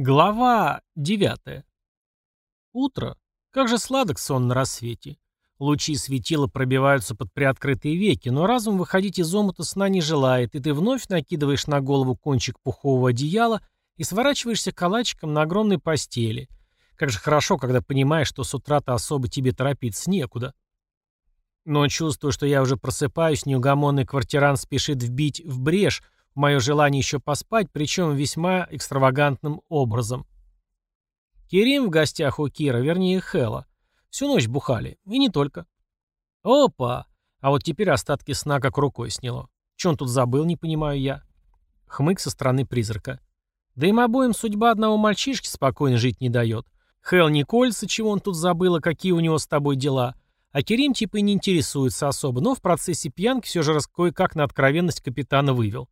Глава 9. Утро. Как же сладок сон на рассвете. Лучи светила пробиваются под приоткрытые веки, но разум выходить из омута сна не желает, и ты вновь накидываешь на голову кончик пухового одеяла и сворачиваешься калачиком на огромной постели. Как же хорошо, когда понимаешь, что с утра-то особо тебе торопиться некуда. Но чувствую, что я уже просыпаюсь, неугомонный квартирант спешит вбить в брешь — мое желание еще поспать, причем весьма экстравагантным образом. Керим в гостях у Кира, вернее Хэла. Всю ночь бухали, и не только. Опа! А вот теперь остатки сна как рукой сняло. Че он тут забыл, не понимаю я. Хмык со стороны призрака. Да им обоим судьба одного мальчишки спокойно жить не дает. Хэл не кольца, чего он тут забыл, а какие у него с тобой дела. А Керим типа и не интересуется особо, но в процессе пьянки все же кое-как на откровенность капитана вывел.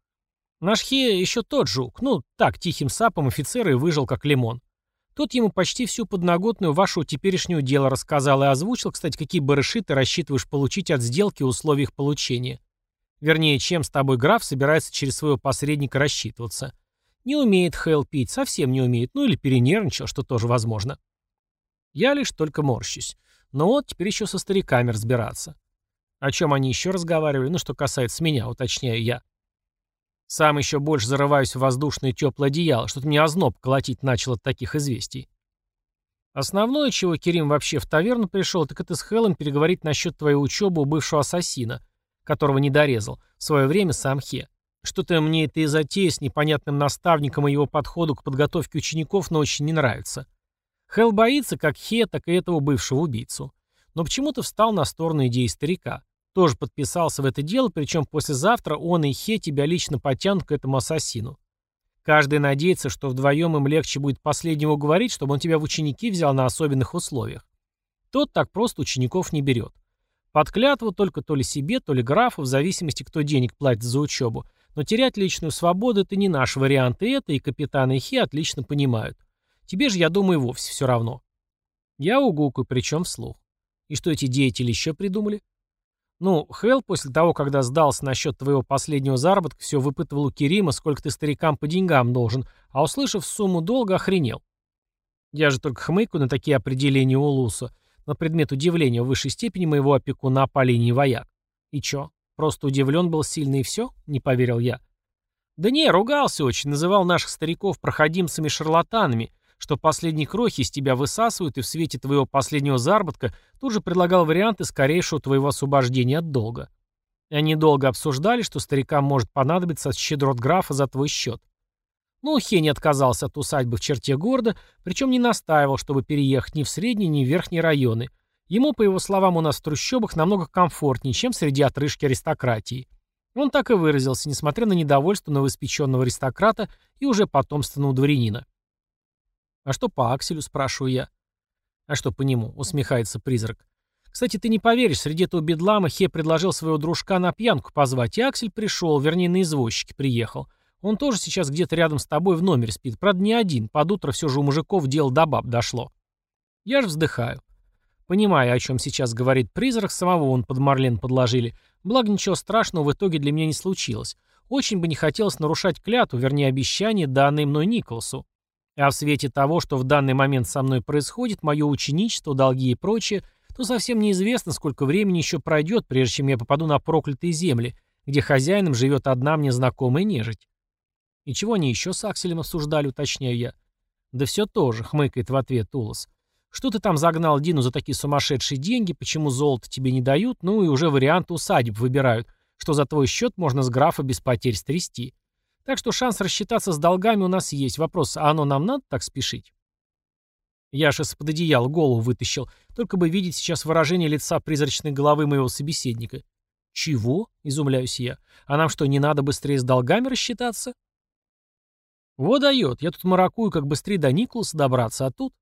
Наш Хе еще тот жук, ну, так, тихим сапом офицера и выжил как лимон. Тот ему почти всю подноготную вашего теперешнего дела рассказал и озвучил, кстати, какие барыши ты рассчитываешь получить от сделки и условий их получения. Вернее, чем с тобой граф собирается через своего посредника рассчитываться. Не умеет Хейл пить, совсем не умеет, ну или перенервничал, что тоже возможно. Я лишь только морщусь. Но вот теперь еще со стариками разбираться. О чем они еще разговаривали, ну что касается меня, уточняю я. Сам еще больше зарываюсь в воздушное теплое одеяло, что-то мне озноб колотить начал от таких известий. Основное, чего Керим вообще в таверну пришел, так это с Хелом переговорить насчет твоей учебы у бывшего ассасина, которого не дорезал, в свое время сам Хе. Что-то мне эта затея с непонятным наставником и его подходу к подготовке учеников, но очень не нравится. Хел боится как Хе, так и этого бывшего убийцу. Но почему-то встал на сторону идеи старика. Тоже подписался в это дело, причем послезавтра он и Хе тебя лично потянут к этому ассасину. Каждый надеется, что вдвоем им легче будет последнего уговорить, чтобы он тебя в ученики взял на особенных условиях. Тот так просто учеников не берет. Под клятву только то ли себе, то ли графу, в зависимости, кто денег платит за учебу. Но терять личную свободу – это не наш вариант, и это и капитан и Хи отлично понимают. Тебе же, я думаю, вовсе все равно. Я угукаю, причем вслух. И что эти деятели еще придумали? Ну, Хелл после того, когда сдался насчет твоего последнего заработка, все выпытывал у Керима, сколько ты старикам по деньгам должен, а услышав сумму долга, охренел. Я же только хмыкаю на такие определения у Луса, на предмет удивления в высшей степени моего опекуна по линии вояк. И чё, просто удивлен был сильно и все? Не поверил я. Да не, ругался очень, называл наших стариков проходимцами-шарлатанами, что последние крохи из тебя высасывают, и в свете твоего последнего заработка тут же предлагал варианты скорейшего твоего освобождения от долга. И они долго обсуждали, что старикам может понадобиться щедрот графа за твой счет. Ну, Хенни отказался от усадьбы в черте города, причем не настаивал, чтобы переехать ни в средние, ни в верхние районы. Ему, по его словам, у нас в трущобах намного комфортнее, чем среди отрыжки аристократии. Он так и выразился, несмотря на недовольство новоиспеченного аристократа и уже потомственного дворянина. «А что по Акселю?» – спрашиваю я. «А что по нему?» – усмехается призрак. «Кстати, ты не поверишь, среди этого бедлама Хе предложил своего дружка на пьянку позвать, и Аксель пришел, вернее, на извозчике приехал. Он тоже сейчас где-то рядом с тобой в номере спит. Правда, не один. Под утро все же у мужиков дело до баб дошло. Я же вздыхаю. Понимаю, о чем сейчас говорит призрак, самого он под Марлен подложили. Благо, ничего страшного в итоге для меня не случилось. Очень бы не хотелось нарушать клятву, вернее, обещание, данное мной Николасу. А в свете того, что в данный момент со мной происходит, мое ученичество, долги и прочее, то совсем неизвестно, сколько времени еще пройдет, прежде чем я попаду на проклятые земли, где хозяином живет одна мне знакомая нежить. И чего они еще с Акселем обсуждали, уточняю я. Да все тоже, хмыкает в ответ Улас. Что ты там загнал Дину за такие сумасшедшие деньги, почему золото тебе не дают, ну и уже варианты усадеб выбирают, что за твой счет можно с графа без потерь стрясти. Так что шанс рассчитаться с долгами у нас есть. Вопрос, а оно нам надо так спешить? Яша с-под одеяла голову вытащил, только бы видеть сейчас выражение лица призрачной головы моего собеседника. «Чего?» — изумляюсь я. «А нам что, не надо быстрее с долгами рассчитаться?» «Вот дает. Я тут маракую, как быстрее до Николаса добраться, а тут...»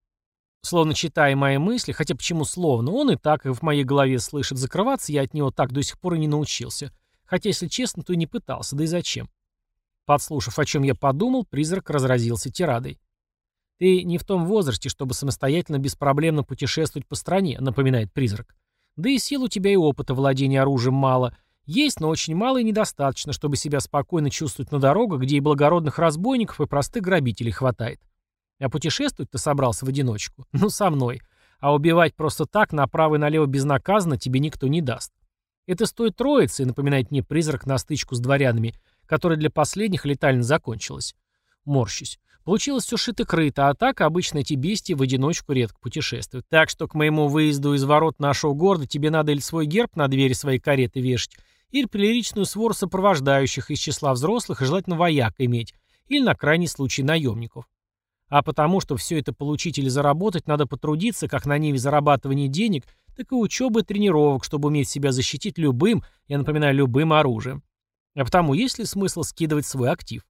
Словно читая мои мысли, хотя почему словно, он и так в моей голове слышит закрываться, я от него так до сих пор и не научился. Хотя, если честно, то и не пытался, да и зачем. Подслушав, о чем я подумал, призрак разразился тирадой. «Ты не в том возрасте, чтобы самостоятельно беспроблемно путешествовать по стране», — напоминает призрак. «Да и сил у тебя и опыта владения оружием мало. Есть, но очень мало и недостаточно, чтобы себя спокойно чувствовать на дорогах, где и благородных разбойников, и простых грабителей хватает. А путешествовать ты собрался в одиночку? Ну, со мной. А убивать просто так, направо и налево безнаказанно, тебе никто не даст. Это стоит троицы напоминает мне призрак на стычку с дворянами, которая для последних летально закончилась. Морщусь. Получилось все шито-крыто, а так обычно эти бестии в одиночку редко путешествуют. Так что к моему выезду из ворот нашего города тебе надо или свой герб на двери своей кареты вешать, или приличную свору сопровождающих из числа взрослых и желательно вояк иметь, или на крайний случай наемников. А потому, что все это получить или заработать, надо потрудиться как на ниве зарабатывания денег, так и учебы и тренировок, чтобы уметь себя защитить любым, я напоминаю, любым оружием. А потому есть ли смысл скидывать свой актив?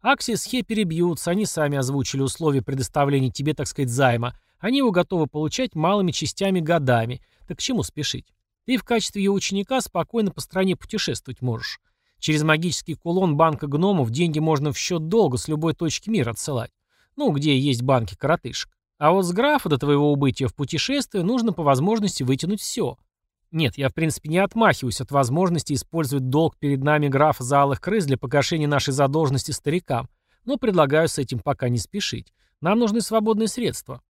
Акси с Хе перебьются, они сами озвучили условия предоставления тебе, так сказать, займа. Они его готовы получать малыми частями годами. Так к чему спешить? Ты в качестве ее ученика спокойно по стране путешествовать можешь. Через магический кулон банка гномов деньги можно в счет долга с любой точки мира отсылать. Ну, где есть банки коротышек. А вот с графа до твоего убытия в путешествие нужно по возможности вытянуть все. Нет, я в принципе не отмахиваюсь от возможности использовать долг перед нами графа за алых крыс для погашения нашей задолженности старикам, но предлагаю с этим пока не спешить. Нам нужны свободные средства.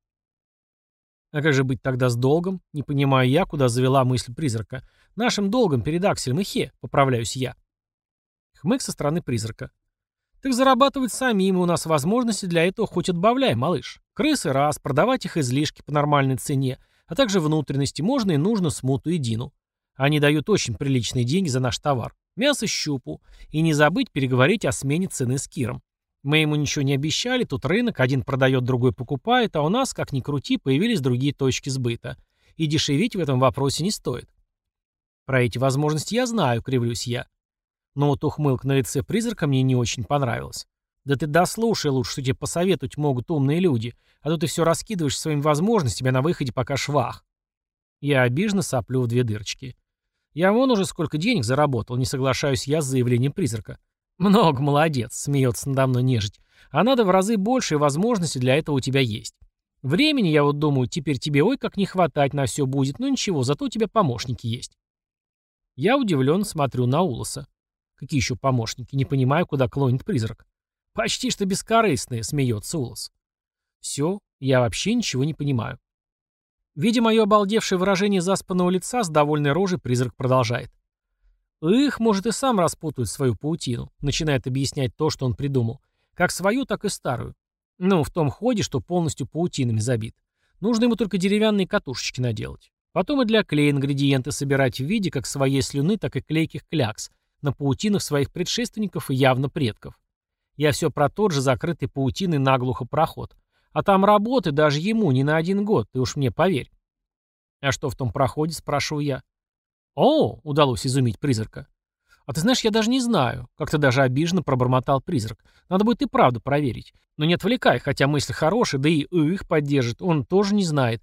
А как же быть тогда с долгом? Не понимаю я, куда завела мысль призрака. Нашим долгом перед Акселем и Хе, поправляюсь я. Хмык со стороны призрака. Так зарабатывать самим, и у нас возможности для этого хоть отбавляй, малыш. Крысы раз, продавать их излишки по нормальной цене, а также внутренности можно и нужно смуту и Дину. Они дают очень приличные деньги за наш товар. Мясо щупу. И не забыть переговорить о смене цены с Киром. Мы ему ничего не обещали, тут рынок, один продает, другой покупает, а у нас, как ни крути, появились другие точки сбыта. И дешевить в этом вопросе не стоит. Про эти возможности я знаю, кривлюсь я. Но вот ухмылка на лице призрака мне не очень понравилась. Да ты дослушай лучше, что тебе посоветовать могут умные люди, а то ты все раскидываешь своими возможностями, а на выходе пока швах. Я обиженно соплю в две дырочки. Я вон уже сколько денег заработал, не соглашаюсь я с заявлением призрака. Много молодец, смеется надо мной нежить. А надо в разы больше возможностей для этого у тебя есть. Времени, я вот думаю, теперь тебе ой как не хватать на все будет, но ничего, зато у тебя помощники есть. Я удивленно смотрю на Улоса. Какие еще помощники? Не понимаю, куда клонит призрак. Почти что бескорыстные, смеется Улос. Все, я вообще ничего не понимаю. Видя мое обалдевшее выражение заспанного лица, с довольной рожей призрак продолжает. Их, может, и сам распутает свою паутину, начинает объяснять то, что он придумал. Как свою, так и старую. Ну, в том ходе, что полностью паутинами забит. Нужно ему только деревянные катушечки наделать. Потом и для клея ингредиенты собирать в виде как своей слюны, так и клейких клякс, на паутинах своих предшественников и явно предков. Я все про тот же закрытый паутиной наглухо проход. А там работы даже ему не на один год, ты уж мне поверь. А что в том проходе, спрашиваю я. О, удалось изумить призрака. А ты знаешь, я даже не знаю. Как-то даже обиженно пробормотал призрак. Надо будет и правду проверить. Но не отвлекай, хотя мысли хорошие, да и их поддержит. Он тоже не знает,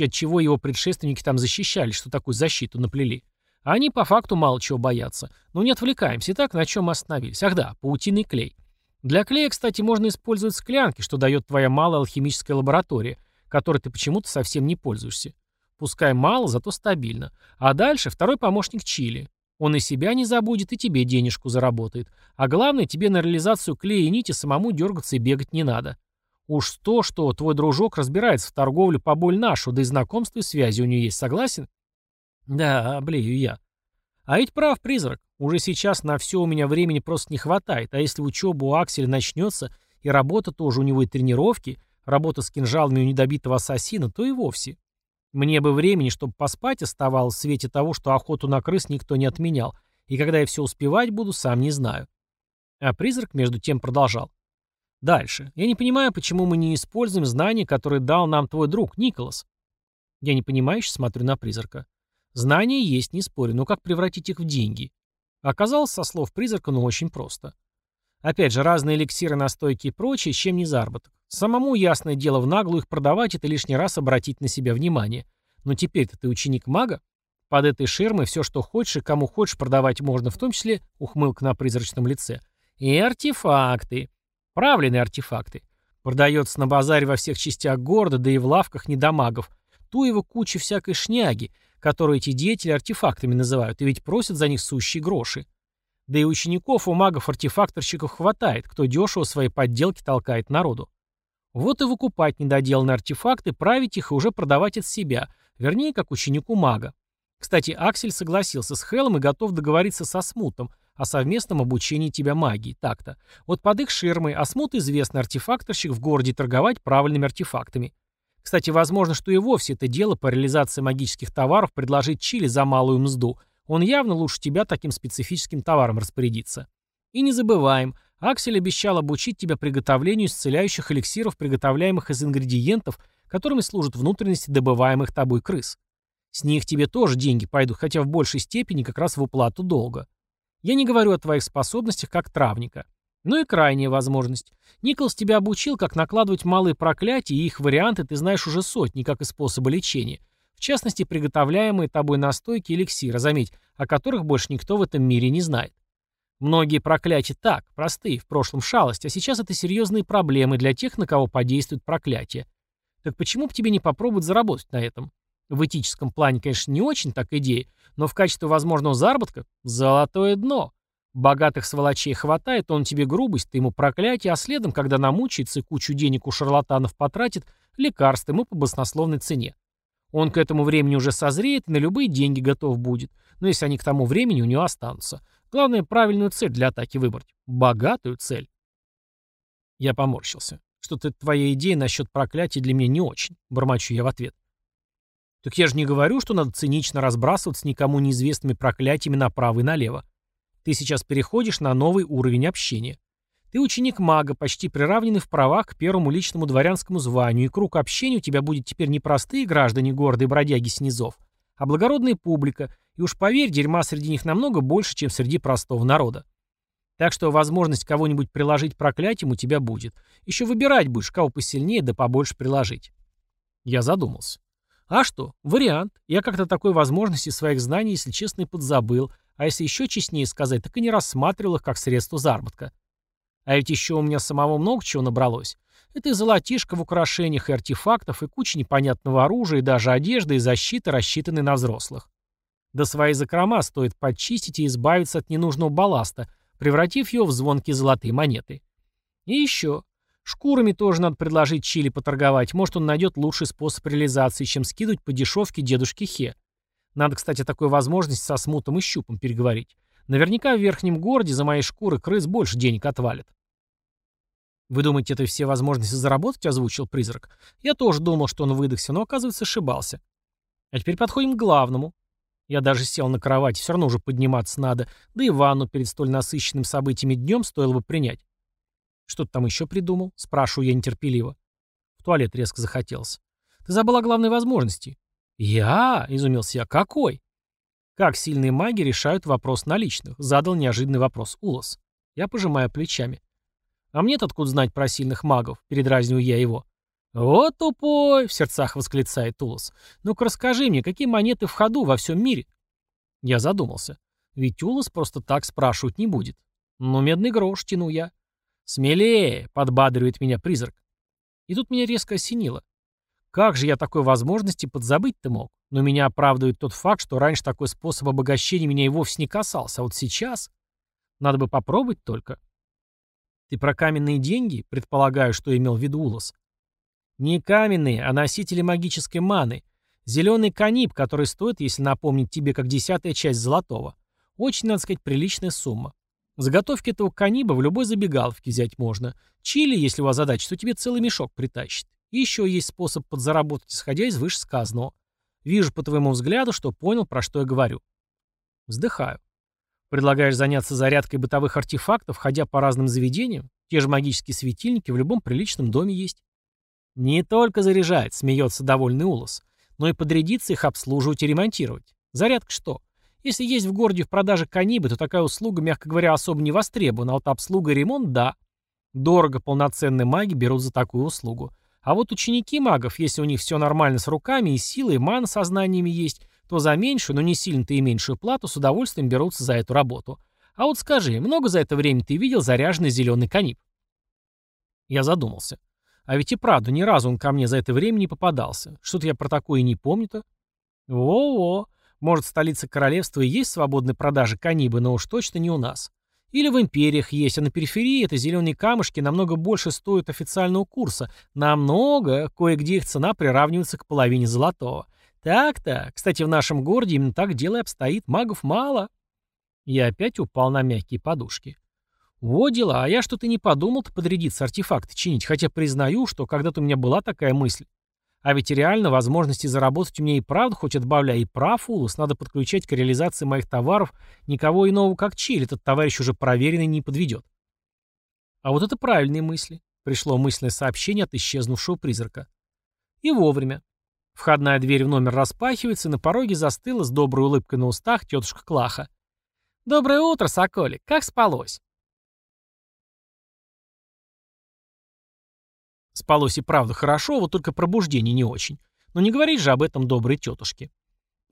от чего его предшественники там защищали, что такую защиту наплели. А они по факту мало чего боятся. Но не отвлекаемся. Итак, на чем мы остановились? Ах да, паутинный клей. Для клея, кстати, можно использовать склянки, что дает твоя малая алхимическая лаборатория, которой ты почему-то совсем не пользуешься. Пускай мало, зато стабильно. А дальше второй помощник Чили. Он и себя не забудет, и тебе денежку заработает. А главное, тебе на реализацию клея и нити самому дергаться и бегать не надо. Уж то, что твой дружок разбирается в торговле по боль нашу, да и знакомства и связи у нее есть, согласен? Да, блею я. А ведь прав призрак. Уже сейчас на все у меня времени просто не хватает, а если учеба у Акселя начнется, и работа тоже у него и тренировки, работа с кинжалами у недобитого ассасина, то и вовсе. Мне бы времени, чтобы поспать оставалось в свете того, что охоту на крыс никто не отменял, и когда я все успевать буду, сам не знаю. А призрак между тем продолжал. Дальше. Я не понимаю, почему мы не используем знания, которые дал нам твой друг, Николас. Я не понимающе смотрю на призрака. Знания есть, не спорю, но как превратить их в деньги? Оказалось, со слов призрака, ну очень просто. Опять же, разные эликсиры, настойки и прочее, чем не заработок. Самому, ясное дело, в наглую их продавать, это лишний раз обратить на себя внимание. Но теперь-то ты ученик мага. Под этой ширмой все, что хочешь и кому хочешь продавать можно, в том числе ухмылка на призрачном лице. И артефакты. Правленные артефакты. Продается на базаре во всех частях города, да и в лавках недомагов. Его куча всякой шняги, которые эти деятели артефактами называют, и ведь просят за них сущие гроши. Да и учеников у магов-артефакторщиков хватает, кто дешево свои подделки толкает народу. Вот и выкупать недоделанные артефакты, править их и уже продавать от себя, вернее, как ученику мага. Кстати, Аксель согласился с Хелом и готов договориться со Смутом о совместном обучении тебя магии, так-то. Вот под их ширмой, а Смут известный артефакторщик в городе торговать правильными артефактами. Кстати, возможно, что и вовсе это дело по реализации магических товаров предложить Чили за малую мзду. Он явно лучше тебя таким специфическим товаром распорядиться. И не забываем, Аксель обещал обучить тебя приготовлению исцеляющих эликсиров, приготовляемых из ингредиентов, которыми служат внутренности добываемых тобой крыс. С них тебе тоже деньги пойдут, хотя в большей степени как раз в уплату долга. Я не говорю о твоих способностях как травника. Ну и крайняя возможность. Николс тебя обучил, как накладывать малые проклятия, и их варианты ты знаешь уже сотни, как и способы лечения. В частности, приготовляемые тобой настойки эликсира, заметь, о которых больше никто в этом мире не знает. Многие проклятия так, простые, в прошлом шалость, а сейчас это серьезные проблемы для тех, на кого подействует проклятие. Так почему бы тебе не попробовать заработать на этом? В этическом плане, конечно, не очень так идея, но в качестве возможного заработка – золотое дно. Богатых сволочей хватает, он тебе грубость, ты ему проклятие, а следом, когда намучается и кучу денег у шарлатанов потратит, лекарства ему по баснословной цене. Он к этому времени уже созреет и на любые деньги готов будет, но если они к тому времени у него останутся. Главное, правильную цель для атаки выбрать. Богатую цель. Я поморщился. Что-то твоя идея насчет проклятия для меня не очень, бормочу я в ответ. Так я же не говорю, что надо цинично разбрасываться никому неизвестными проклятиями направо и налево. Ты сейчас переходишь на новый уровень общения. Ты ученик мага, почти приравненный в правах к первому личному дворянскому званию, и круг общения у тебя будет теперь не простые граждане города и бродяги снизов, а благородная публика, и уж поверь, дерьма среди них намного больше, чем среди простого народа. Так что возможность кого-нибудь приложить проклятием у тебя будет. Еще выбирать будешь, кого посильнее да побольше приложить. Я задумался. А что, вариант. Я как-то такой возможности своих знаний, если честно, и подзабыл, а если еще честнее сказать, так и не рассматривал их как средство заработка. А ведь еще у меня самого много чего набралось. Это и золотишко в украшениях и артефактов, и куча непонятного оружия, и даже одежды и защиты, рассчитанной на взрослых. До своей закрома стоит подчистить и избавиться от ненужного балласта, превратив его в звонкие золотые монеты. И еще. Шкурами тоже надо предложить Чили поторговать. Может, он найдет лучший способ реализации, чем скидывать по дешевке дедушке Хе. Надо, кстати, такой возможности со смутом и щупом переговорить. Наверняка в верхнем городе за мои шкуры крыс больше денег отвалит. «Вы думаете, это все возможности заработать?» — озвучил призрак. «Я тоже думал, что он выдохся, но, оказывается, ошибался. А теперь подходим к главному. Я даже сел на кровати, все равно уже подниматься надо, да и ванну перед столь насыщенным событиями днем стоило бы принять. «Что ты там еще придумал?» — спрашиваю я нетерпеливо. В туалет резко захотелось. «Ты забыла о главной возможности». «Я?» — изумился я. «Какой?» «Как сильные маги решают вопрос наличных?» — задал неожиданный вопрос Улас. Я пожимаю плечами. «А мне-то откуда знать про сильных магов?» — передразниваю я его. «Вот тупой!» — в сердцах восклицает Улас. «Ну-ка расскажи мне, какие монеты в ходу во всем мире?» Я задумался. Ведь Улас просто так спрашивать не будет. «Ну, медный грош», — тяну я. «Смелее!» — подбадривает меня призрак. И тут меня резко осенило. Как же я такой возможности подзабыть-то мог? Но меня оправдывает тот факт, что раньше такой способ обогащения меня и вовсе не касался, а вот сейчас... Надо бы попробовать только. Ты про каменные деньги? Предполагаю, что имел в виду Улос. Не каменные, а носители магической маны. Зеленый каниб, который стоит, если напомнить тебе, как десятая часть золотого. Очень, надо сказать, приличная сумма. Заготовки этого каниба в любой забегаловке взять можно. Чили, если у вас задача, то тебе целый мешок притащит. Еще есть способ подзаработать, исходя из вышесказанного. Вижу по твоему взгляду, что понял, про что я говорю. Вздыхаю. Предлагаешь заняться зарядкой бытовых артефактов, ходя по разным заведениям? Те же магические светильники в любом приличном доме есть. Не только заряжать, смеется довольный Улос, но и подрядиться их обслуживать и ремонтировать. Зарядка что? Если есть в городе в продаже канибы, то такая услуга, мягко говоря, особо не востребована, а вот обслуга и ремонт – да. Дорого полноценные маги берут за такую услугу. А вот ученики магов, если у них все нормально с руками и силой, и мана со есть, то за меньшую, но не сильно-то и меньшую плату с удовольствием берутся за эту работу. А вот скажи, много за это время ты видел заряженный зеленый каниб? Я задумался. А ведь и правда, ни разу он ко мне за это время не попадался. Что-то я про такое не помню-то. Во-во. Может, в столице королевства и есть свободные продажи канибы, но уж точно не у нас. Или в империях есть, а на периферии это зеленые камушки намного больше стоят официального курса. Намного, кое-где их цена приравнивается к половине золотого. Так-то, кстати, в нашем городе именно так дело и обстоит, магов мало. Я опять упал на мягкие подушки. Во дела, а я что-то не подумал-то подрядиться артефакты чинить, хотя признаю, что когда-то у меня была такая мысль. А ведь реально возможности заработать у меня и правда, хоть отбавляй и прав, Улус, надо подключать к реализации моих товаров никого иного, как Чиль, этот товарищ уже проверенный не подведет. А вот это правильные мысли. Пришло мысленное сообщение от исчезнувшего призрака. И вовремя. Входная дверь в номер распахивается, и на пороге застыла с доброй улыбкой на устах тетушка Клаха. «Доброе утро, Соколик! Как спалось?» Спалось и правда хорошо, вот только пробуждение не очень. Но не говорить же об этом доброй тетушке.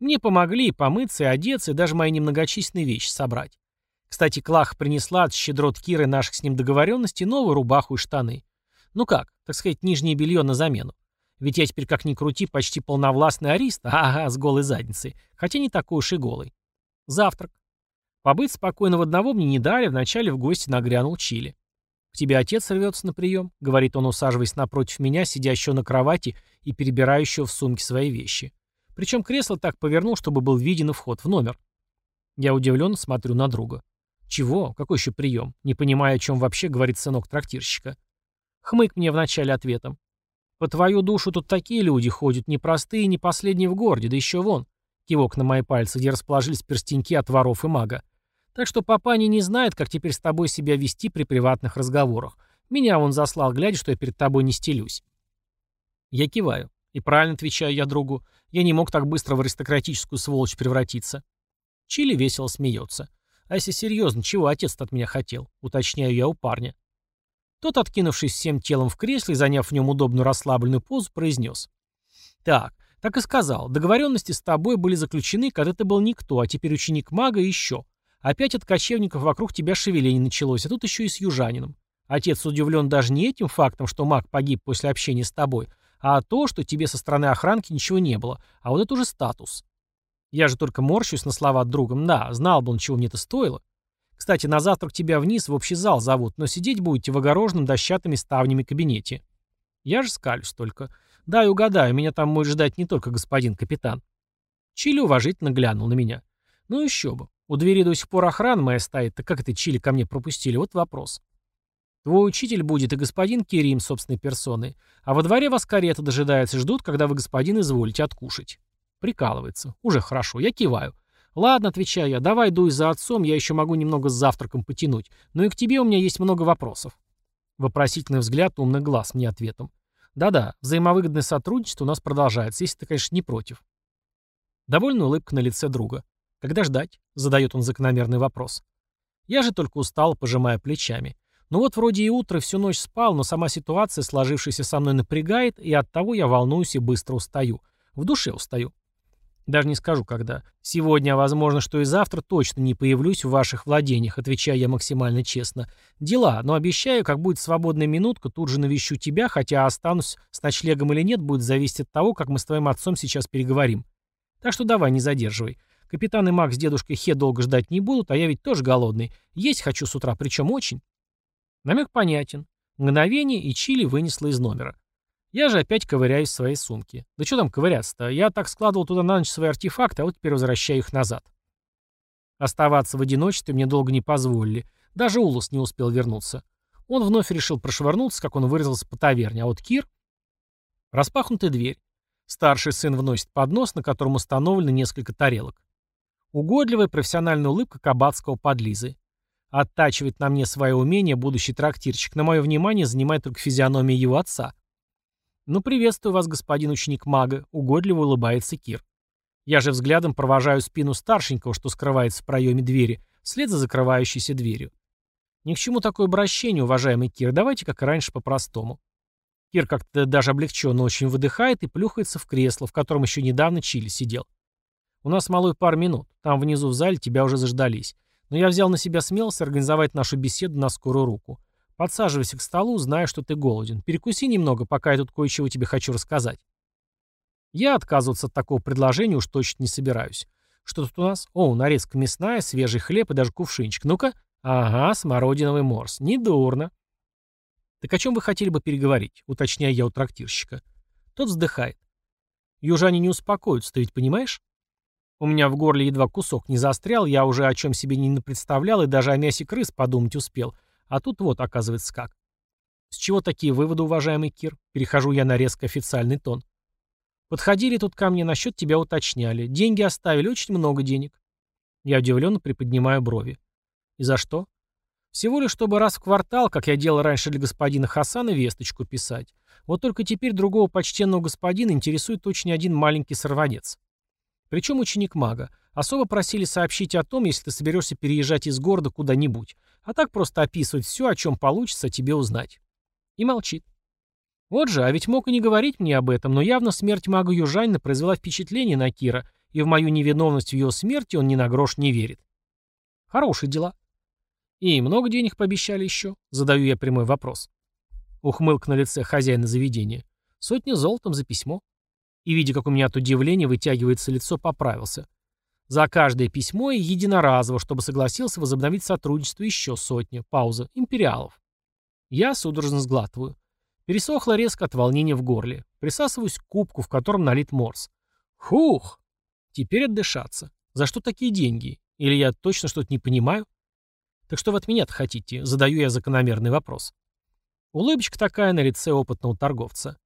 Мне помогли и помыться, и одеться, и даже мои немногочисленные вещи собрать. Кстати, Клах принесла от щедрот Киры наших с ним договоренностей новую рубаху и штаны. Ну как, так сказать, нижнее белье на замену. Ведь я теперь как ни крути почти полновластный арист, ага, с голой задницей, хотя не такой уж и голый. Завтрак. Побыть спокойно в одного мне не дали, вначале в гости нагрянул Чили. «К тебе отец рвется на прием», — говорит он, усаживаясь напротив меня, сидящего на кровати и перебирающего в сумке свои вещи. Причем кресло так повернул, чтобы был виден вход в номер. Я удивленно смотрю на друга. «Чего? Какой еще прием?» Не понимая, о чем вообще говорит сынок трактирщика. Хмык мне в начале ответом. «По твою душу тут такие люди ходят, не простые, не последние в городе, да еще вон». Кивок на мои пальцы, где расположились перстеньки от воров и мага. Так что папаня не знает, как теперь с тобой себя вести при приватных разговорах. Меня он заслал, глядя, что я перед тобой не стелюсь. Я киваю. И правильно отвечаю я другу. Я не мог так быстро в аристократическую сволочь превратиться. Чили весело смеется. А если серьезно, чего отец от меня хотел? Уточняю я у парня. Тот, откинувшись всем телом в кресле и заняв в нем удобную расслабленную позу, произнес. Так, так и сказал. Договоренности с тобой были заключены, когда ты был никто, а теперь ученик мага и еще. Опять от кочевников вокруг тебя шевеление началось, а тут еще и с южанином. Отец удивлен даже не этим фактом, что маг погиб после общения с тобой, а то, что тебе со стороны охранки ничего не было, а вот это уже статус. Я же только морщусь на слова от другом. Да, знал бы он, чего мне это стоило. Кстати, на завтрак тебя вниз в общий зал зовут, но сидеть будете в огороженном дощатыми ставнями кабинете. Я же скалюсь только. Да, и угадаю, меня там может ждать не только господин капитан. Чили уважительно глянул на меня. Ну еще бы. У двери до сих пор охрана моя стоит, так как это Чили ко мне пропустили? Вот вопрос. Твой учитель будет и господин Керим собственной персоной, а во дворе вас карета дожидается, ждут, когда вы, господин, изволите откушать. Прикалывается. Уже хорошо, я киваю. Ладно, отвечаю я, давай дуй за отцом, я еще могу немного с завтраком потянуть. Но и к тебе у меня есть много вопросов. Вопросительный взгляд, умный глаз мне ответом. Да-да, взаимовыгодное сотрудничество у нас продолжается, если ты, конечно, не против. Довольно улыбка на лице друга. «Когда ждать?» — задает он закономерный вопрос. Я же только устал, пожимая плечами. Ну вот вроде и утро всю ночь спал, но сама ситуация, сложившаяся со мной, напрягает, и оттого я волнуюсь и быстро устаю. В душе устаю. Даже не скажу, когда. Сегодня, возможно, что и завтра точно не появлюсь в ваших владениях, отвечаю я максимально честно. Дела, но обещаю, как будет свободная минутка, тут же навещу тебя, хотя останусь с ночлегом или нет, будет зависеть от того, как мы с твоим отцом сейчас переговорим. Так что давай, не задерживай. Капитан и Макс с дедушкой Хе долго ждать не будут, а я ведь тоже голодный. Есть хочу с утра, причем очень. Намек понятен. Мгновение, и Чили вынесла из номера. Я же опять ковыряюсь в своей сумке. Да что там ковыряться-то? Я так складывал туда на ночь свои артефакты, а вот теперь возвращаю их назад. Оставаться в одиночестве мне долго не позволили. Даже Улус не успел вернуться. Он вновь решил прошвырнуться, как он выразился по таверне, а вот Кир... Распахнутая дверь. Старший сын вносит поднос, на котором установлены несколько тарелок. Угодливая профессиональная улыбка кабацкого подлизы. Оттачивает на мне свое умение будущий трактирщик. На мое внимание занимает только физиономия его отца. «Ну, приветствую вас, господин ученик мага», — угодливо улыбается Кир. Я же взглядом провожаю спину старшенького, что скрывается в проеме двери, вслед за закрывающейся дверью. Ни к чему такое обращение, уважаемый Кир, давайте как раньше по-простому. Кир как-то даже облегченно очень выдыхает и плюхается в кресло, в котором еще недавно Чили сидел. У нас малой пар минут. Там внизу в зале тебя уже заждались. Но я взял на себя смелость организовать нашу беседу на скорую руку. Подсаживайся к столу, зная, что ты голоден. Перекуси немного, пока я тут кое-чего тебе хочу рассказать. Я отказываться от такого предложения уж точно не собираюсь. Что тут у нас? О, нарезка мясная, свежий хлеб и даже кувшинчик. Ну-ка, Ага, смородиновый морс. Недурно. Так о чем вы хотели бы переговорить? Уточняю я у трактирщика. Тот вздыхает. Южане не успокоятся, ты ведь понимаешь? У меня в горле едва кусок не застрял, я уже о чем себе не представлял и даже о мясе крыс подумать успел. А тут вот, оказывается, как. С чего такие выводы, уважаемый Кир? Перехожу я на резко официальный тон. Подходили тут ко мне, насчет тебя уточняли. Деньги оставили, очень много денег. Я удивленно приподнимаю брови. И за что? Всего лишь, чтобы раз в квартал, как я делал раньше для господина Хасана, весточку писать. Вот только теперь другого почтенного господина интересует очень один маленький сорванец. Причем ученик мага. Особо просили сообщить о том, если ты соберешься переезжать из города куда-нибудь, а так просто описывать все, о чем получится тебе узнать. И молчит. Вот же, а ведь мог и не говорить мне об этом, но явно смерть мага Южанина произвела впечатление на Кира, и в мою невиновность в ее смерти он ни на грош не верит. Хорошие дела. И много денег пообещали еще? Задаю я прямой вопрос. Ухмылка на лице хозяина заведения. Сотни золотом за письмо и, видя, как у меня от удивления вытягивается лицо, поправился. За каждое письмо и единоразово, чтобы согласился возобновить сотрудничество еще сотни. Пауза. Империалов. Я судорожно сглатываю. Пересохло резко от волнения в горле. Присасываюсь к кубку, в котором налит морс. Хух! Теперь отдышаться. За что такие деньги? Или я точно что-то не понимаю? Так что вы от меня-то хотите? Задаю я закономерный вопрос. Улыбочка такая на лице опытного торговца.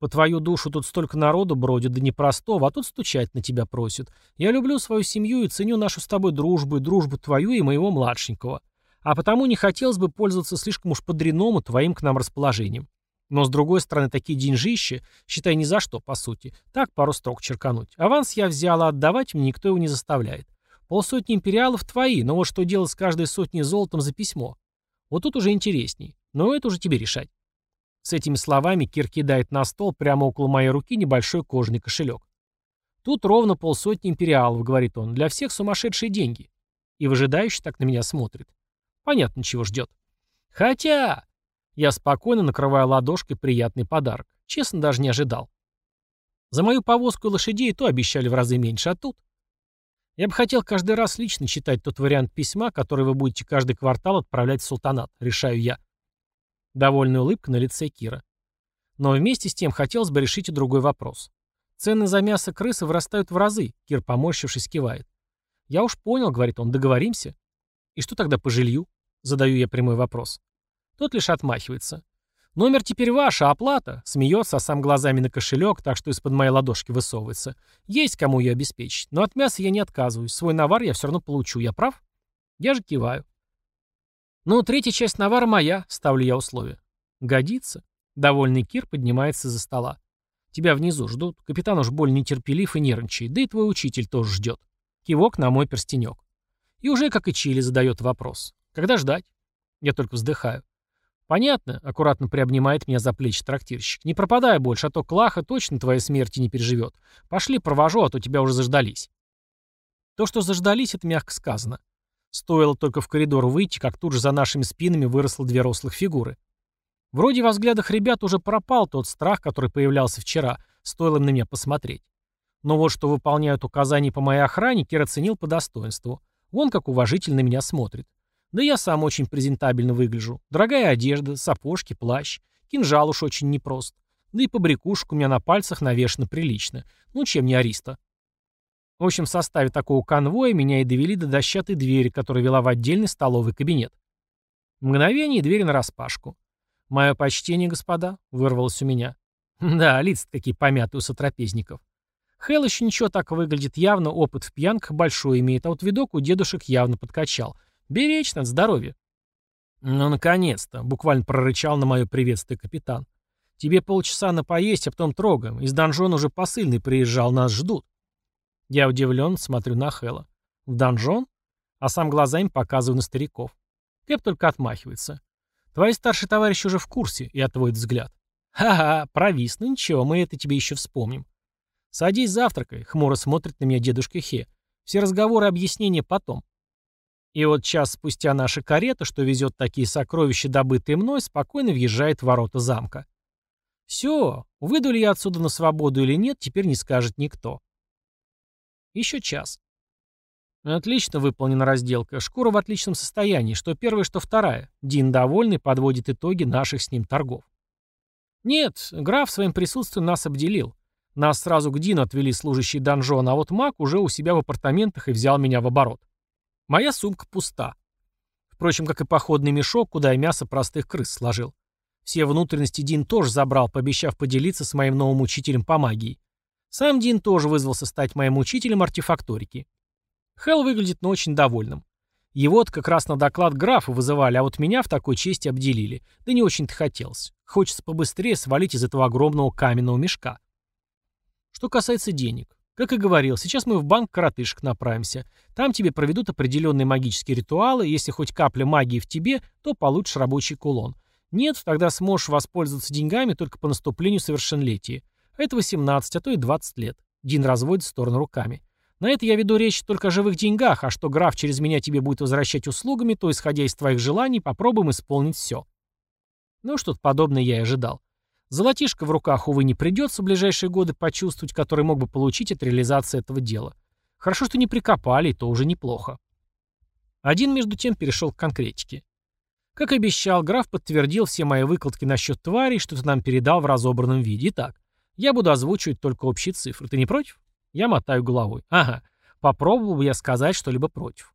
По твою душу тут столько народу бродит, да непростого, а тут стучать на тебя просят. Я люблю свою семью и ценю нашу с тобой дружбу и дружбу твою и моего младшенького. А потому не хотелось бы пользоваться слишком уж подряному твоим к нам расположением. Но, с другой стороны, такие деньжища, считай, ни за что, по сути. Так пару строк черкануть. Аванс я взял, а отдавать мне никто его не заставляет. Полсотни империалов твои, но вот что делать с каждой сотней золотом за письмо? Вот тут уже интересней. Но это уже тебе решать. С этими словами Кир кидает на стол прямо около моей руки небольшой кожаный кошелек. «Тут ровно полсотни империалов», — говорит он, — «для всех сумасшедшие деньги». И выжидающе так на меня смотрит. Понятно, чего ждет. Хотя... Я спокойно накрываю ладошкой приятный подарок. Честно, даже не ожидал. За мою повозку и лошадей то обещали в разы меньше, а тут... Я бы хотел каждый раз лично читать тот вариант письма, который вы будете каждый квартал отправлять в султанат, решаю я. Довольная улыбка на лице Кира. Но вместе с тем хотелось бы решить и другой вопрос. Цены за мясо крысы вырастают в разы, Кир, поморщившись, кивает. Я уж понял, говорит он, договоримся. И что тогда по жилью? Задаю я прямой вопрос. Тот лишь отмахивается. Номер теперь ваш, а оплата? Смеется, а сам глазами на кошелек, так что из-под моей ладошки высовывается. Есть кому ее обеспечить. Но от мяса я не отказываюсь. Свой навар я все равно получу. Я прав? Я же киваю. «Ну, третья часть навара моя», — ставлю я условие. «Годится». Довольный Кир поднимается за стола. «Тебя внизу ждут. Капитан уж боль нетерпелив и нервничает. Да и твой учитель тоже ждет». Кивок на мой перстенек. И уже, как и Чили, задает вопрос. «Когда ждать?» Я только вздыхаю. «Понятно», — аккуратно приобнимает меня за плечи трактирщик. «Не пропадай больше, а то Клаха точно твоей смерти не переживет. Пошли, провожу, а то тебя уже заждались». То, что заждались, это мягко сказано. Стоило только в коридор выйти, как тут же за нашими спинами выросло две рослых фигуры. Вроде во взглядах ребят уже пропал тот страх, который появлялся вчера, стоило им на меня посмотреть. Но вот что выполняют указания по моей охране, Кир оценил по достоинству. Вон как уважительно меня смотрит. Да я сам очень презентабельно выгляжу. Дорогая одежда, сапожки, плащ. Кинжал уж очень непрост. Да и побрякушек у меня на пальцах навешано прилично. Ну, чем не ариста. В общем, в составе такого конвоя меня и довели до дощатой двери, которая вела в отдельный столовый кабинет. Мгновение и дверь нараспашку. «Мое почтение, господа», — вырвалось у меня. Да, лица какие помятые у сотрапезников. Хелл еще ничего так выглядит, явно опыт в пьянках большой имеет, а вот видок у дедушек явно подкачал. Беречь надо здоровье. «Ну, наконец-то!» — буквально прорычал на мое приветствие капитан. «Тебе полчаса на поесть, а потом трогаем. Из донжона уже посыльный приезжал, нас ждут». Я удивлен, смотрю на Хэла. В донжон? А сам глазами показываю на стариков. Кэп только отмахивается. Твои старшие товарищи уже в курсе и отводит взгляд. Ха-ха, провис, ну ничего, мы это тебе еще вспомним. Садись завтракай, хмуро смотрит на меня дедушка Хе. Все разговоры и объяснения потом. И вот час спустя наша карета, что везет такие сокровища, добытые мной, спокойно въезжает в ворота замка. Все, выйду ли я отсюда на свободу или нет, теперь не скажет никто. Еще час. Отлично выполнена разделка. Шкура в отличном состоянии, что первая, что вторая. Дин довольный подводит итоги наших с ним торгов. Нет, граф своим присутствием нас обделил. Нас сразу к Дину отвели служащие донжона, а вот маг уже у себя в апартаментах и взял меня в оборот. Моя сумка пуста. Впрочем, как и походный мешок, куда я мясо простых крыс сложил. Все внутренности Дин тоже забрал, пообещав поделиться с моим новым учителем по магии. Сам Дин тоже вызвался стать моим учителем артефакторики. Хелл выглядит ну, очень довольным. Его-то как раз на доклад графа вызывали, а вот меня в такой чести обделили. Да не очень-то хотелось. Хочется побыстрее свалить из этого огромного каменного мешка. Что касается денег. Как и говорил, сейчас мы в банк коротышек направимся. Там тебе проведут определенные магические ритуалы, если хоть капля магии в тебе, то получишь рабочий кулон. Нет, тогда сможешь воспользоваться деньгами только по наступлению совершеннолетия. Это 18, а то и 20 лет. Дин разводит сторону руками. На это я веду речь только о живых деньгах, а что граф через меня тебе будет возвращать услугами, то, исходя из твоих желаний, попробуем исполнить все. Ну, что-то подобное я и ожидал. Золотишко в руках, увы, не придется в ближайшие годы почувствовать, который мог бы получить от реализации этого дела. Хорошо, что не прикопали, то уже неплохо. Один, между тем, перешел к конкретике. Как обещал, граф подтвердил все мои выкладки насчет тварей, что ты нам передал в разобранном виде. Итак, я буду озвучивать только общие цифры. Ты не против? Я мотаю головой. Ага, попробовал бы я сказать что-либо против.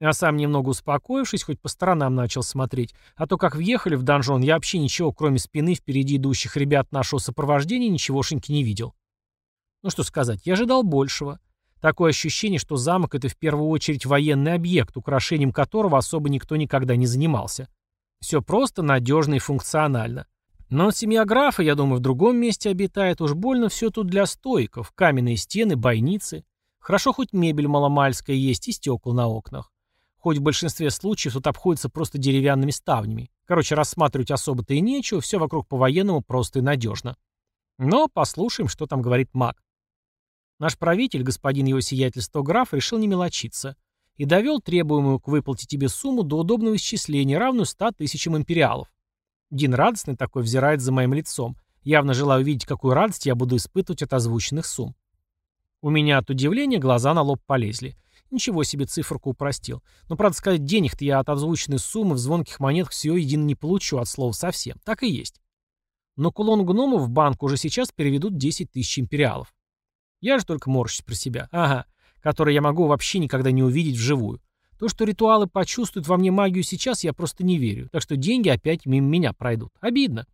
А сам немного успокоившись, хоть по сторонам начал смотреть, а то как въехали в донжон, я вообще ничего, кроме спины впереди идущих ребят нашего сопровождения, ничегошеньки не видел. Ну что сказать, я ожидал большего. Такое ощущение, что замок — это в первую очередь военный объект, украшением которого особо никто никогда не занимался. Все просто, надежно и функционально. Но семья графа, я думаю, в другом месте обитает. Уж больно все тут для стойков. Каменные стены, бойницы. Хорошо хоть мебель маломальская есть и стекла на окнах. Хоть в большинстве случаев тут обходится просто деревянными ставнями. Короче, рассматривать особо-то и нечего, все вокруг по-военному просто и надежно. Но послушаем, что там говорит маг. Наш правитель, господин его сиятельства граф, решил не мелочиться и довел требуемую к выплате тебе сумму до удобного исчисления, равную 100 тысячам империалов. Дин радостный такой взирает за моим лицом, явно желая увидеть, какую радость я буду испытывать от озвученных сумм. У меня от удивления глаза на лоб полезли. Ничего себе циферку упростил. Но, правда сказать, денег-то я от озвученной суммы в звонких монетах всего едино не получу от слова совсем. Так и есть. Но кулон гномов в банк уже сейчас переведут 10 тысяч империалов. Я же только морщусь про себя. Ага, который я могу вообще никогда не увидеть вживую. То, что ритуалы почувствуют во мне магию сейчас, я просто не верю. Так что деньги опять мимо меня пройдут. Обидно.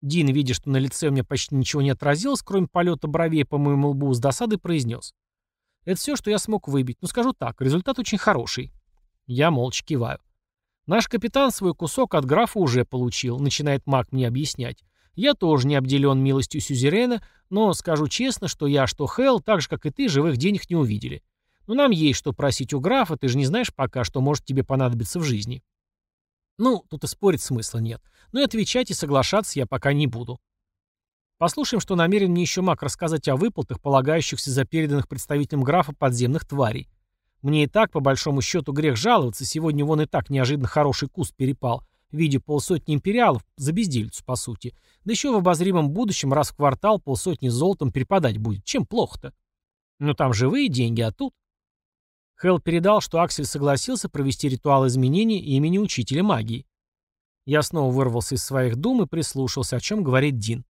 Дин, видя, что на лице у меня почти ничего не отразилось, кроме полета бровей по моему лбу, с досадой произнес. Это все, что я смог выбить. Но скажу так, результат очень хороший. Я молча киваю. Наш капитан свой кусок от графа уже получил, начинает маг мне объяснять. Я тоже не обделен милостью сюзерена, но скажу честно, что я, что Хелл, так же, как и ты, живых денег не увидели. Но нам есть что просить у графа, ты же не знаешь пока, что может тебе понадобиться в жизни. Ну, тут и спорить смысла нет. Но и отвечать и соглашаться я пока не буду. Послушаем, что намерен мне еще маг рассказать о выплатах, полагающихся за переданных представителям графа подземных тварей. Мне и так, по большому счету, грех жаловаться, сегодня вон и так неожиданно хороший куст перепал, в виде полсотни империалов, за бездельцу, по сути. Да еще в обозримом будущем раз в квартал полсотни золотом перепадать будет. Чем плохо-то? Ну там живые деньги, а тут... Хелл передал, что Аксель согласился провести ритуал изменения имени учителя магии. Я снова вырвался из своих дум и прислушался, о чем говорит Дин.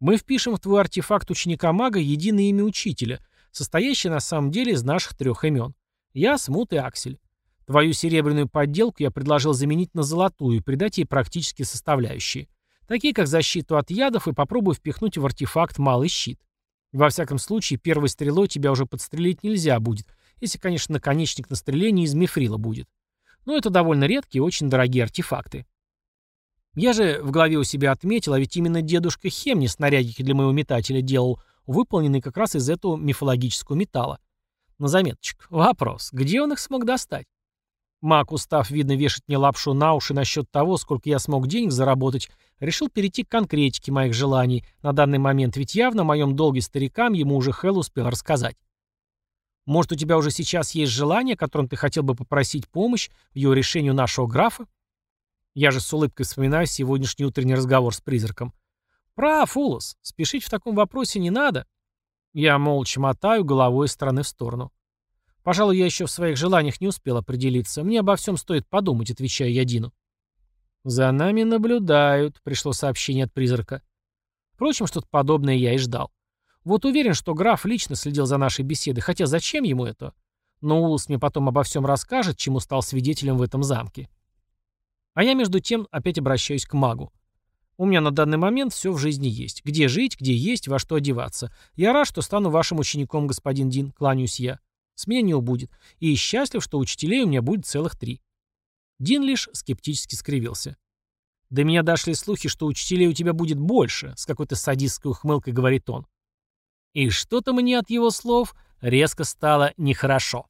Мы впишем в твой артефакт ученика-мага единое имя учителя, состоящее на самом деле из наших трех имен. Я, Смут и Аксель. Твою серебряную подделку я предложил заменить на золотую и придать ей практические составляющие, такие как защиту от ядов и попробую впихнуть в артефакт малый щит. Во всяком случае, первой стрелой тебя уже подстрелить нельзя будет, если, конечно, наконечник на стреле не из мифрила будет. Но это довольно редкие и очень дорогие артефакты. Я же в голове у себя отметил, а ведь именно дедушка Хемни снарядики для моего метателя делал, выполненные как раз из этого мифологического металла. На заметочку. Вопрос. Где он их смог достать? Мак, устав, видно, вешать мне лапшу на уши насчет того, сколько я смог денег заработать, решил перейти к конкретике моих желаний на данный момент, ведь явно о моем долге старикам ему уже Хелл успел рассказать. Может, у тебя уже сейчас есть желание, которым ты хотел бы попросить помощь в его решению нашего графа? Я же с улыбкой вспоминаю сегодняшний утренний разговор с призраком. Прав, Улос, спешить в таком вопросе не надо. Я молча мотаю головой из стороны в сторону. Пожалуй, я еще в своих желаниях не успел определиться. Мне обо всем стоит подумать, отвечаю я Дину. «За нами наблюдают», — пришло сообщение от призрака. Впрочем, что-то подобное я и ждал. Вот уверен, что граф лично следил за нашей беседой, хотя зачем ему это? Но Улус мне потом обо всем расскажет, чему стал свидетелем в этом замке. А я, между тем, опять обращаюсь к магу. У меня на данный момент все в жизни есть. Где жить, где есть, во что одеваться. Я рад, что стану вашим учеником, господин Дин, кланяюсь я. С меня не убудет. И счастлив, что учителей у меня будет целых три. Дин лишь скептически скривился. До меня дошли слухи, что учителей у тебя будет больше, с какой-то садистской ухмылкой говорит он. И что-то мне от его слов резко стало нехорошо.